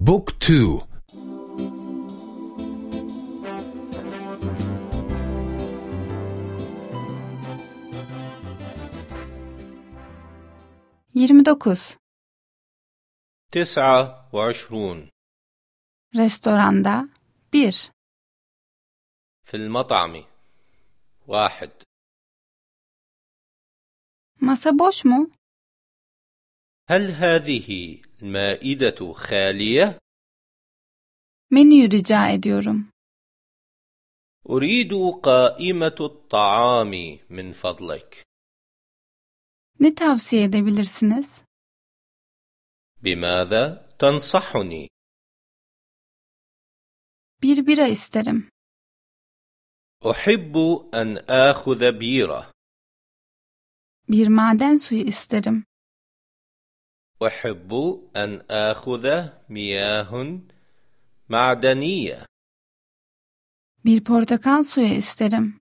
بوك تو Yirmi dokuz. تسعة وعشرون Restoranda bir. في المطعم واحد boş mu? هل هذه المائدة خالية؟ Menüyü rica ediyorum. أريد قائمة الطعام من فضلك Ne tavsiye edebilirsiniz? بماذا تنصحني؟ Bir bira isterim. أحب أن آخذ بيرة Bir maden suyu isterim. أحب أن آخذ مياه معدنية Bir portakal suyu isterim.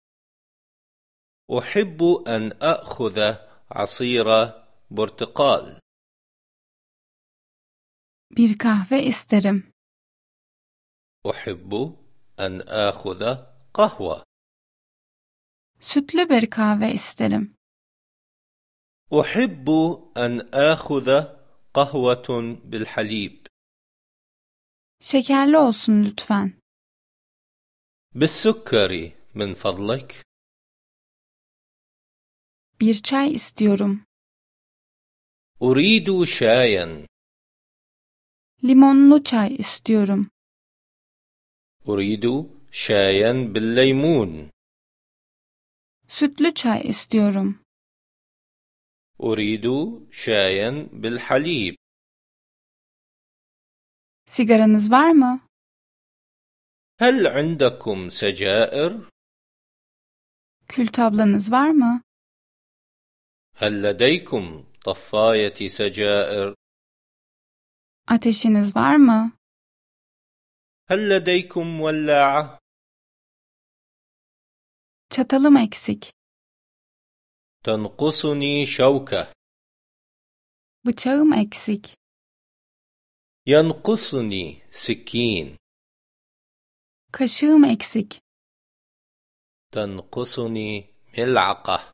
أحب أن أخذ عصير برتقال Bir kahve isterim. أحب أن آخذ قهوة Sütlü bir kahve isterim. أحب أن آخذ قهوة بالحليب Şekerli olsun lütfen. بالسكر من فضلك Bir çay istiyorum. أريد شايا Limonlu çay istiyorum. أريد شايا بالليمون Sütlü çay istiyorum. أريد شايا بالحليب Sigaranız var mı? هل عندكم سجائر؟ Kül tablanız var mı? هل لديكم طفاية سجائر؟ Ateşiniz var mı? هل لديكم ولاعة؟ Çatalım eksik. تنقصني شوكة Bıçağım eksik. ينقصني سكين Kaşığım eksik. تنقصني ملعقة